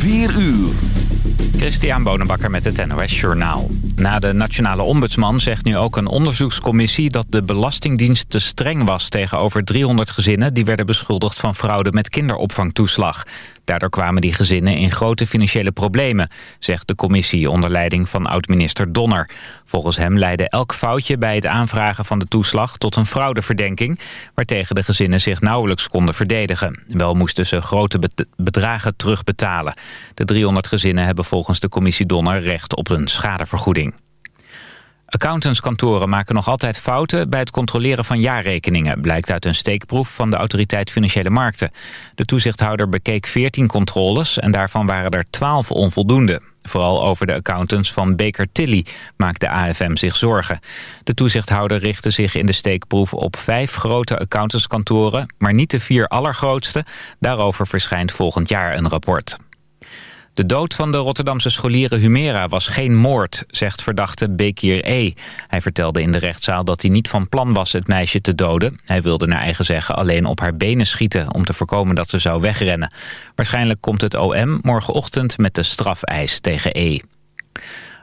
4 uur. Christian Bonenbakker met het NOS Journaal. Na de nationale ombudsman zegt nu ook een onderzoekscommissie... dat de Belastingdienst te streng was tegenover 300 gezinnen... die werden beschuldigd van fraude met kinderopvangtoeslag. Daardoor kwamen die gezinnen in grote financiële problemen... zegt de commissie onder leiding van oud-minister Donner. Volgens hem leidde elk foutje bij het aanvragen van de toeslag... tot een fraudeverdenking... waartegen de gezinnen zich nauwelijks konden verdedigen. Wel moesten ze grote bedragen terugbetalen. De 300 gezinnen hebben volgens de commissie Donner... recht op een schadevergoeding. Accountantskantoren maken nog altijd fouten bij het controleren van jaarrekeningen, blijkt uit een steekproef van de Autoriteit Financiële Markten. De toezichthouder bekeek 14 controles en daarvan waren er 12 onvoldoende. Vooral over de accountants van Baker Tilly maakt de AFM zich zorgen. De toezichthouder richtte zich in de steekproef op vijf grote accountantskantoren, maar niet de vier allergrootste. Daarover verschijnt volgend jaar een rapport. De dood van de Rotterdamse scholieren Humera was geen moord, zegt verdachte Bekir E. Hij vertelde in de rechtszaal dat hij niet van plan was het meisje te doden. Hij wilde naar eigen zeggen alleen op haar benen schieten om te voorkomen dat ze zou wegrennen. Waarschijnlijk komt het OM morgenochtend met de strafeis tegen E.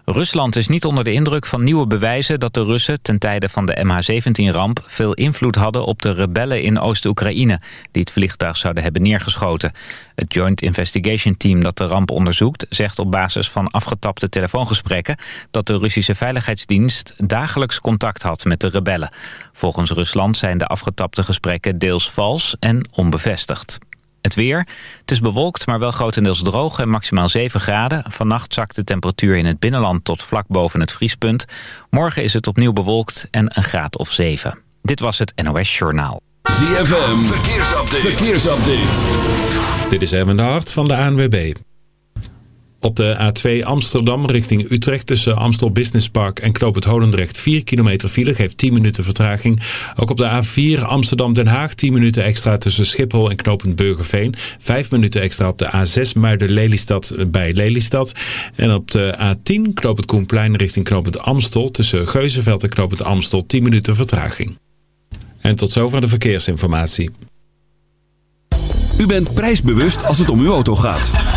Rusland is niet onder de indruk van nieuwe bewijzen dat de Russen ten tijde van de MH17-ramp veel invloed hadden op de rebellen in Oost-Oekraïne die het vliegtuig zouden hebben neergeschoten. Het Joint Investigation Team dat de ramp onderzoekt zegt op basis van afgetapte telefoongesprekken dat de Russische Veiligheidsdienst dagelijks contact had met de rebellen. Volgens Rusland zijn de afgetapte gesprekken deels vals en onbevestigd. Het weer. Het is bewolkt, maar wel grotendeels droog en maximaal 7 graden. Vannacht zakt de temperatuur in het binnenland tot vlak boven het vriespunt. Morgen is het opnieuw bewolkt en een graad of 7. Dit was het NOS Journaal. ZFM, verkeersupdate. verkeersupdate. Dit is Erwin de Hart van de ANWB. Op de A2 Amsterdam richting Utrecht tussen Amstel Business Park en Knoop het Holendrecht 4 kilometer file geeft 10 minuten vertraging. Ook op de A4 Amsterdam-Den Haag 10 minuten extra tussen Schiphol en Knopend Burgerveen. 5 minuten extra op de A6 Muiden-Lelystad bij Lelystad. En op de A10 Knoop het Koenplein richting Knopend Amstel tussen Geuzenveld en Knopend Amstel 10 minuten vertraging. En tot zover de verkeersinformatie. U bent prijsbewust als het om uw auto gaat.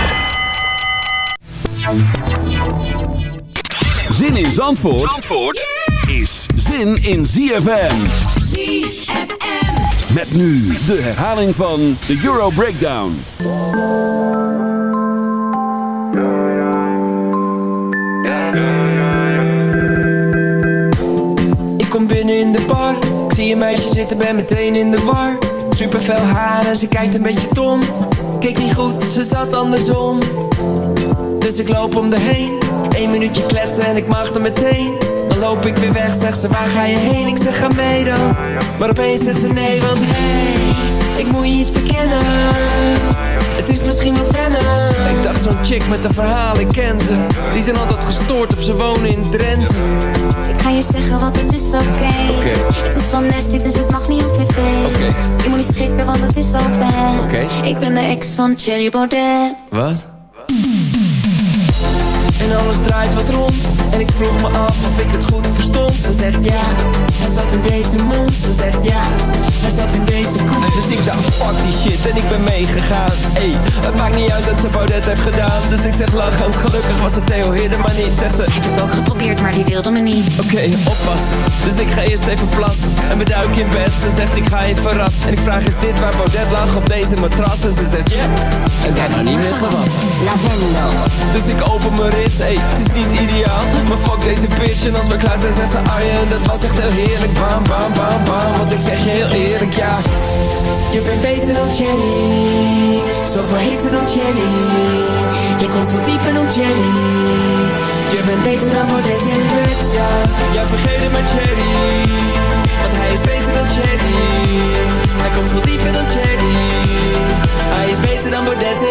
Zin in Zandvoort, Zandvoort is zin in ZFM. ZFM. Met nu de herhaling van de Euro Breakdown. Ik kom binnen in de bar Ik zie een meisje zitten, ben meteen in de war Super fel haar en ze kijkt een beetje dom Keek niet goed, ze zat andersom Dus ik loop om de heen Eén minuutje kletsen en ik mag er meteen Dan loop ik weer weg, zegt ze waar ga je heen? Ik zeg ga mee dan Maar opeens zegt ze nee, want hey Ik moet je iets bekennen Het is misschien wat wennen Ik dacht zo'n chick met een verhaal, ik ken ze Die zijn altijd gestoord of ze wonen in Drenthe Ik ga je zeggen, want het is oké. Oké. Het is wel nasty, dus het mag niet op tv. Oké. Je moet niet schrikken, want het is wel bad. Oké. Ik ben de ex van Thierry Baudet. Wat? En alles draait wat rond En ik vroeg me af of ik het goed verstond Ze zegt ja, hij zat in deze mond Ze zegt ja, hij zat in deze koek Dus ik dacht fuck die shit en ik ben meegegaan Ey, het maakt niet uit dat ze Baudet heeft gedaan Dus ik zeg lachend, gelukkig was het Theo Hidden maar niet Zegt ze, Heb ik ook geprobeerd, maar die wilde me niet. Oké, oppassen. Dus ik ga eerst even plassen. En we duiken in bed. Ze zegt ik ga je verrassen. En ik vraag is dit waar Baudet lag op deze matras? En ze zegt ja. En daarna niet meer gewassen. Lavendel. Dus ik open mijn Ey, het is niet ideaal. Maar fuck deze bitch. En als we klaar zijn zegt ze Arjen. Dat was echt heel heerlijk. Bam, bam, bam, bam. Want ik zeg je heel eerlijk, ja. Je bent beter dan Jenny. Zoveel heter dan Jenny. Je komt veel dieper dan Jenny. Je bent beter dan Baudet bed, ja. Ja, vergeet het maar Jerry. Want hij is beter dan Jerry. Hij komt veel dieper dan Jerry. Hij is beter dan Baudet.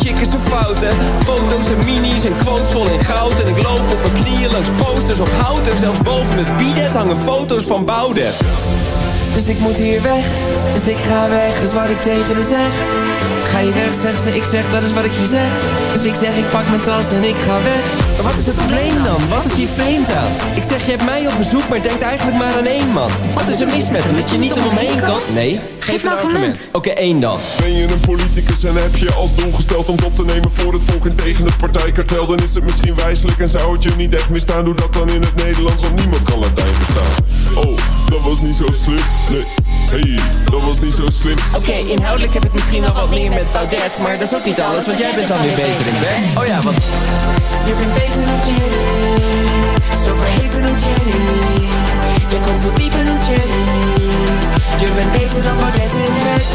chick is zo fout hè Foto's en minis en quotes vol in goud. En ik loop op mijn knieën langs posters op hout. En zelfs boven het bidet hangen foto's van Boudewijn dus ik moet hier weg, dus ik ga weg, is wat ik tegen haar zeg. Ga je weg, zegt ze, ik zeg, dat is wat ik je zeg. Dus ik zeg, ik pak mijn tas en ik ga weg. Maar wat is het probleem dan? Wat is hier vreemd aan? Ik zeg, je hebt mij op bezoek, maar denkt eigenlijk maar aan één man. Wat is er mis met hem, dat je niet om hem heen kan? Nee, geef een argument. Oké, één dan. Ben je een politicus en heb je als doel gesteld om het op te nemen voor het volk en tegen het partijkartel? Dan is het misschien wijselijk en zou het je niet echt misstaan. Doe dat dan in het Nederlands, want niemand kan Latijn verstaan. Oh, dat was niet zo slim, nee. Hey, dat was niet zo slim. Oké, inhoudelijk heb ik misschien wel wat meer met Baudet Maar dat is ook niet alles, want jij bent dan weer beter in bed Oh ja, want Je bent beter dan Jerry Zo verheven dan Jerry Je komt veel dieper dan Jerry Je bent beter dan Baudet in bed,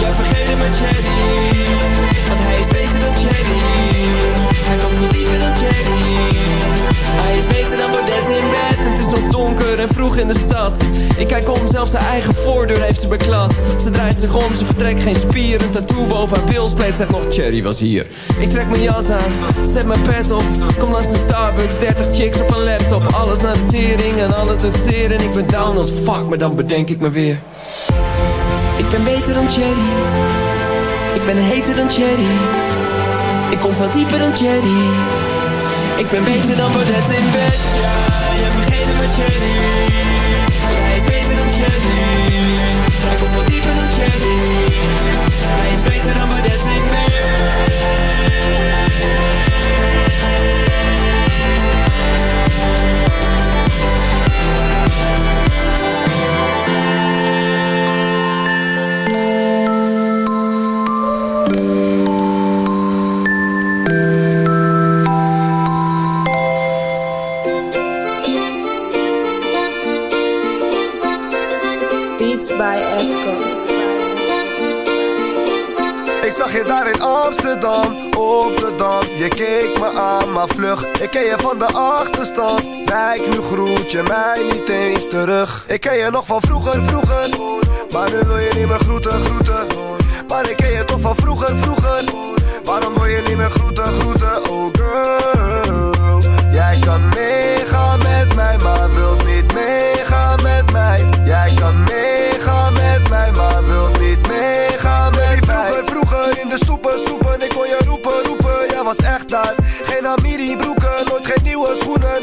ja vergeet het met Jerry Want hij is beter dan Jerry Hij komt veel dieper dan Jerry Hij is beter dan Baudet in vroeg in de stad. Ik kijk om, zelfs zijn eigen voordeur heeft ze beklad. Ze draait zich om, ze vertrekt geen spier. Een tattoo boven haar bilspleet zegt nog Cherry was hier. Ik trek mijn jas aan, zet mijn pet op. Kom langs de Starbucks, 30 chicks op een laptop. Alles naar de tering en alles doet zeer. En ik ben down als fuck, maar dan bedenk ik me weer. Ik ben beter dan Cherry. Ik ben heter dan Cherry. Ik kom veel dieper dan Cherry Ik ben beter dan Baudet in bed. Ja, je vergeet het met Cherry Hij is beter dan Cherry Hij komt veel dieper dan Cherry Hij is beter dan Baudet je daar in Amsterdam, op de Dam. Je keek me aan, maar vlug. Ik ken je van de achterstand. Kijk, nu groet je mij niet eens terug. Ik ken je nog van vroeger, vroeger. Maar nu wil je niet meer groeten, groeten. Maar ik ken je toch van vroeger, vroeger. Waarom wil je niet meer groeten, groeten, oh girl. Jij kan meegaan met mij, maar wilt niet meegaan met mij. Jij kan meegaan met mij, maar wilt niet meegaan stoepen, stoepen Ik kon je roepen, roepen, jij was echt daar. Geen Amiri broeken, nooit geen nieuwe schoenen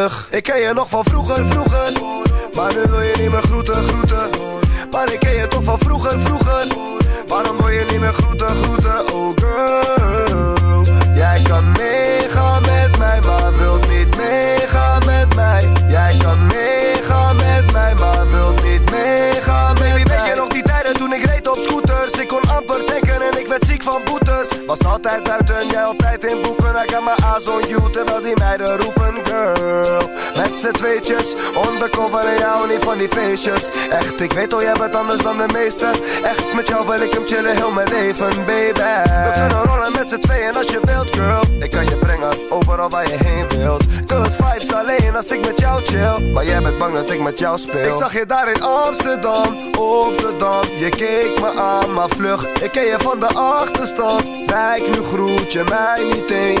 Ik ken je nog van vroeger, vroeger Maar nu wil je niet meer groeten, groeten Maar ik ken je toch van vroeger, vroeger Waarom wil je niet meer groeten, groeten, oh girl Jij kan meegaan met mij, maar wilt niet meegaan met mij. Jij kan meegaan met mij, maar wilt niet meegaan met Baby, mij. weet je nog die tijden toen ik reed op scooters? Ik kon amper denken en ik werd ziek van boetes. Was altijd buiten, jij altijd in boeken. I got my eyes on you, terwijl die meiden roepen, girl. Met z'n tweetjes, undercover en jou niet van die feestjes. Echt, ik weet al, jij bent anders dan de meesten. Echt, met jou wil ik hem chillen heel mijn leven, baby. We kunnen rollen met z'n tweeën als je wilt, girl. Ik kan je brengen, overal waar je heen wilt. Good vibes alleen als ik met jou chill. Maar jij bent bang dat ik met jou speel. Ik zag je daar in Amsterdam, op de Dam. Je keek me aan, maar vlug. Ik ken je van de achterstand. Kijk, nu groet je mij niet eens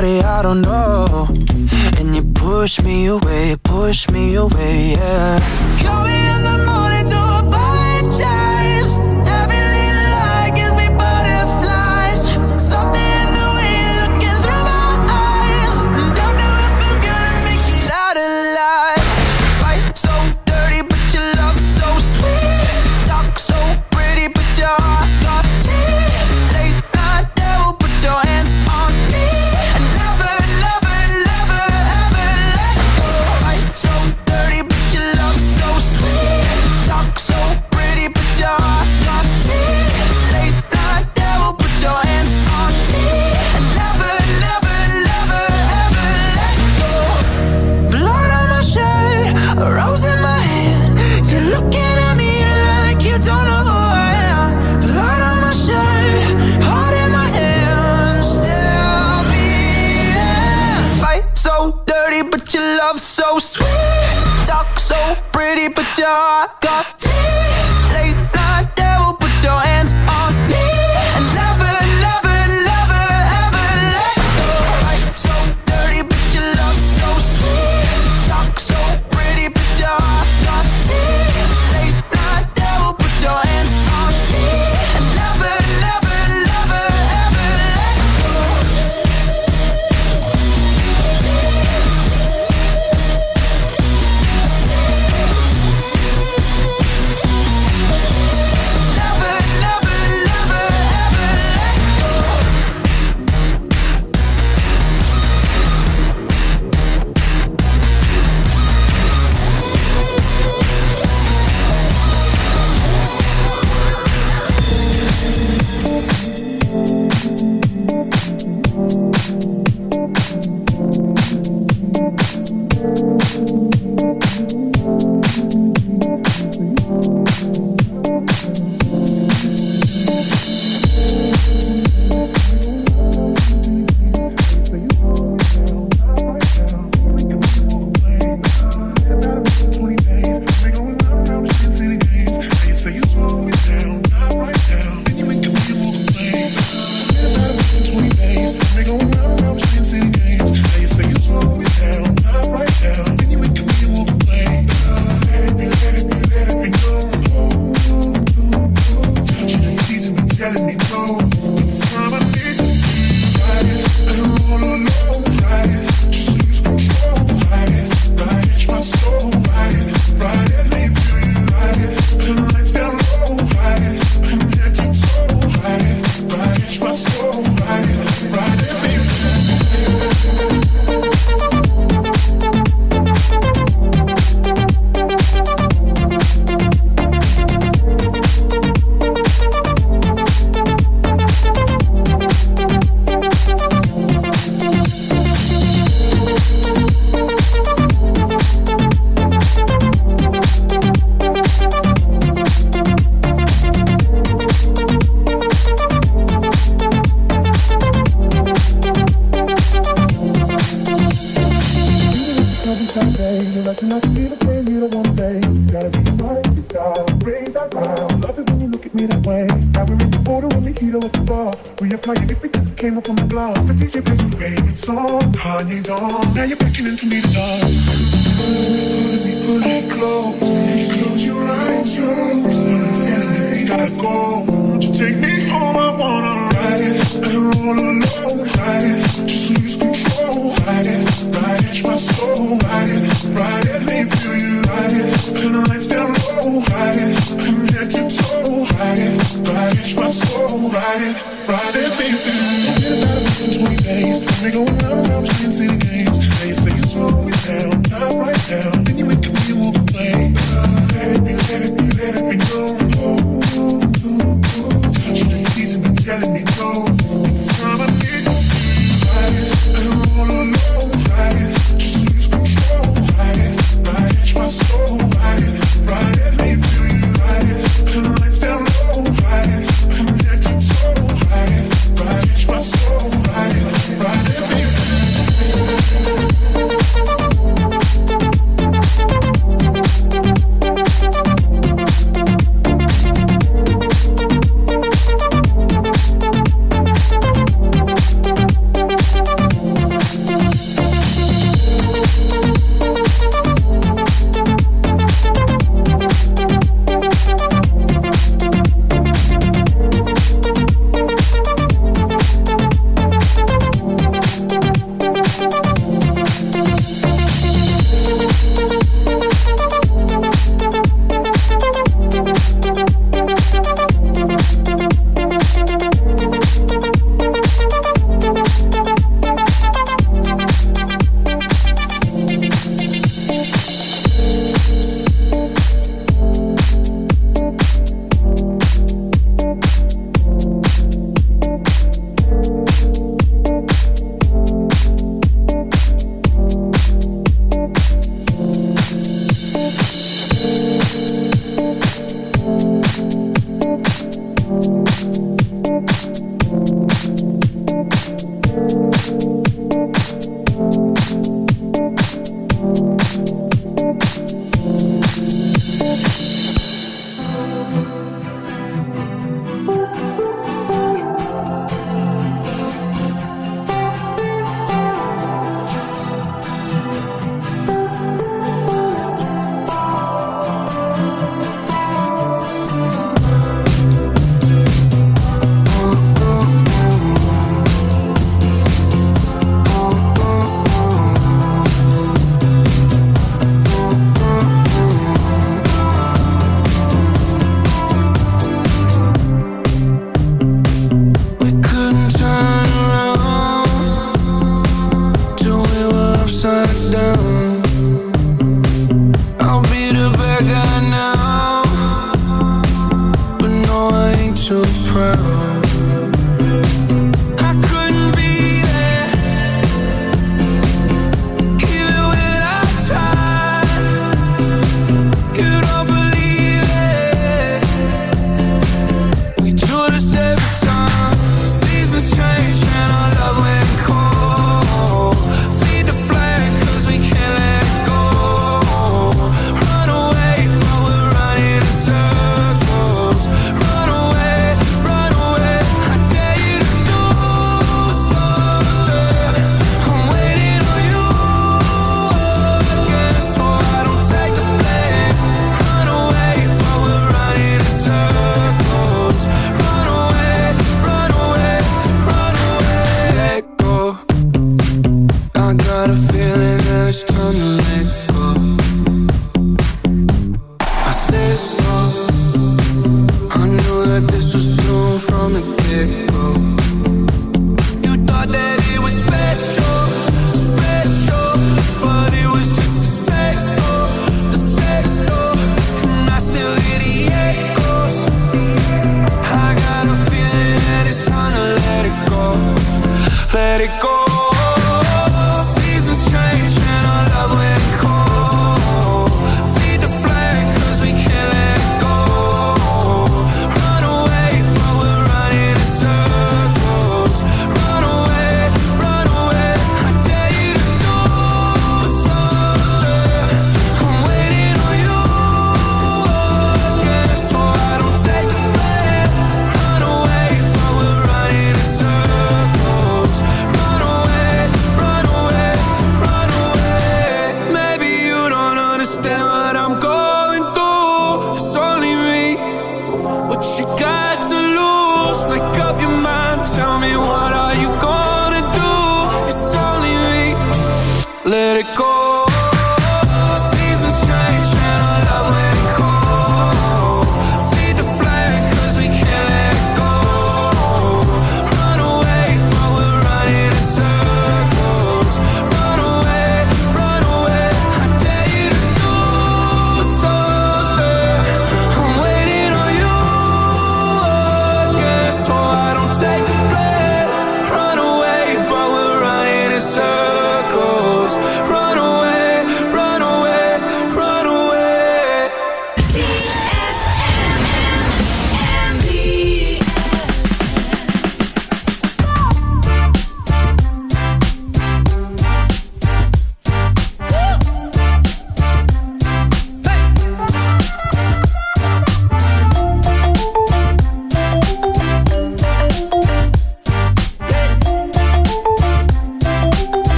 somebody I don't know. And you push me away, push me away, yeah. Call me in the morning.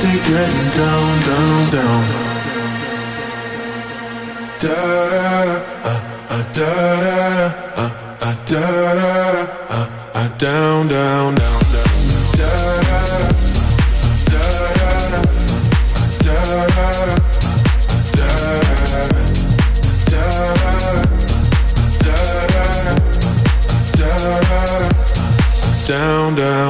keep getting down, down, down. Da da da, uh, uh, da da da, uh, uh, da da da, uh, uh, down, down, down, down, da da da, da da da, da da da, da da da, down, down.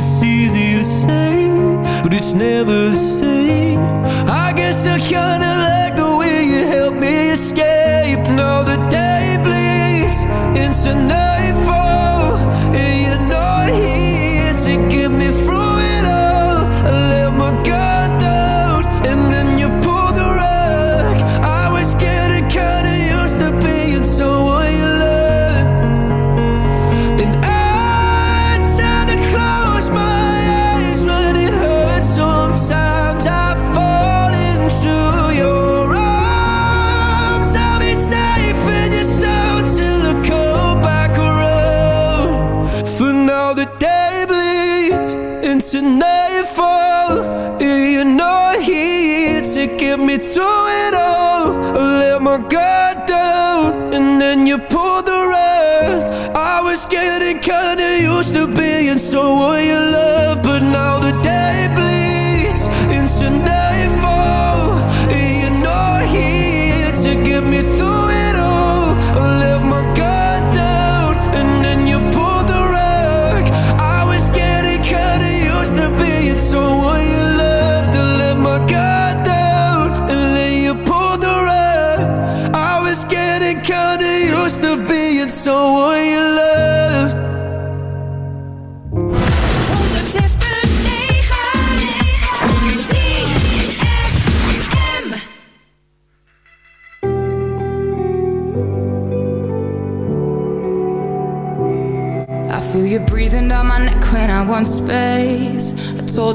It's easy to say, but it's never the same. I guess I kinda like the way you help me escape. Now the day bleeds into night.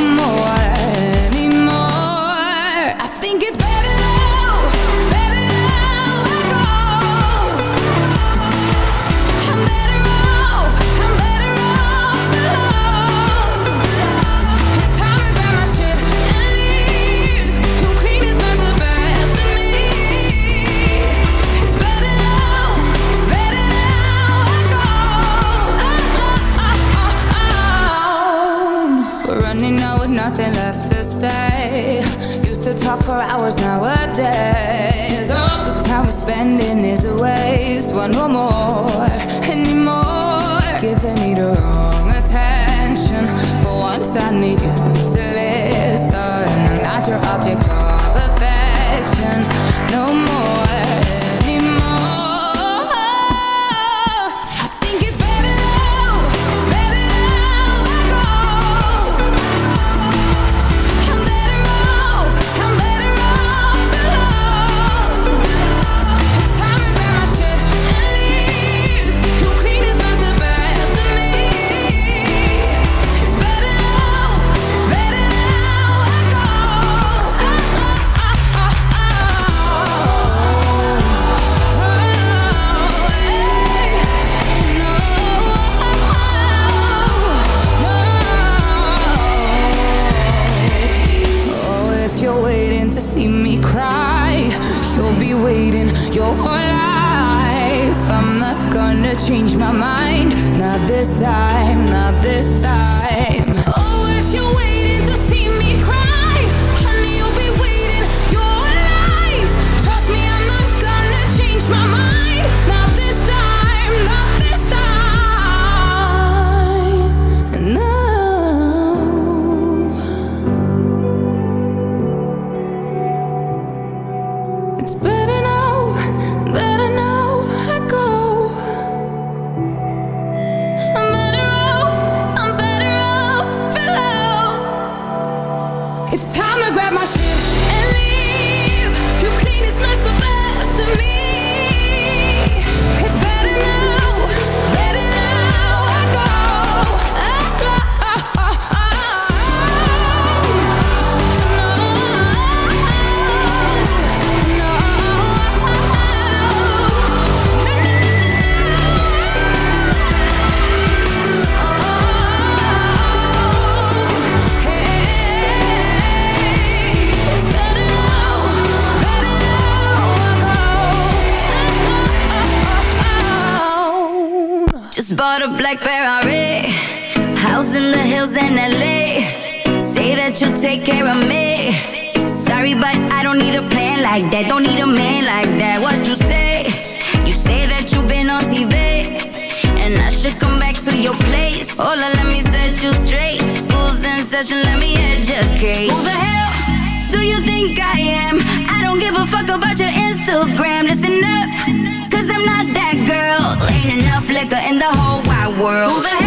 more. say. Used to talk for hours nowadays. All the time we're spending is a waste. One no more, anymore. Giving me the wrong attention. For once, I need you. your whole life. I'm not gonna change my mind, not this time. Instagram, listen up, cause I'm not that girl. Ain't enough liquor in the whole wide world.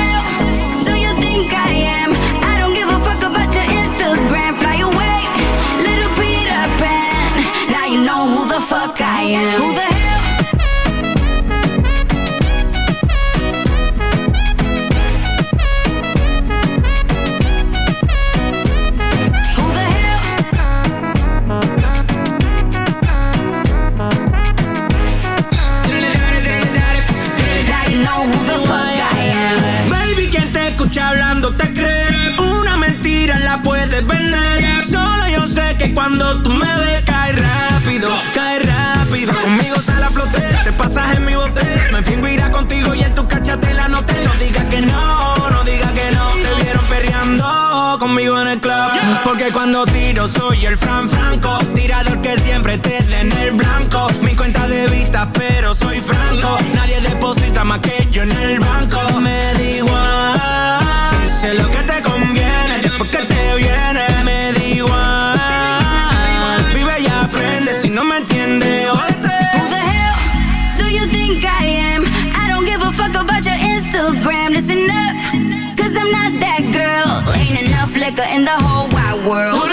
soy el Fran Franco, tirador que siempre te den el blanco. Mi cuenta de vista, pero soy franco. Nadie deposita más que yo en el banco. Me da hice lo que te conviene, después que te viene. Me da igual, vive y aprende, si no me entiende, oíste. Who the hell do you think I am? I don't give a fuck about your Instagram, listen up, cause I'm not that girl. Ain't enough liquor in the whole wide world.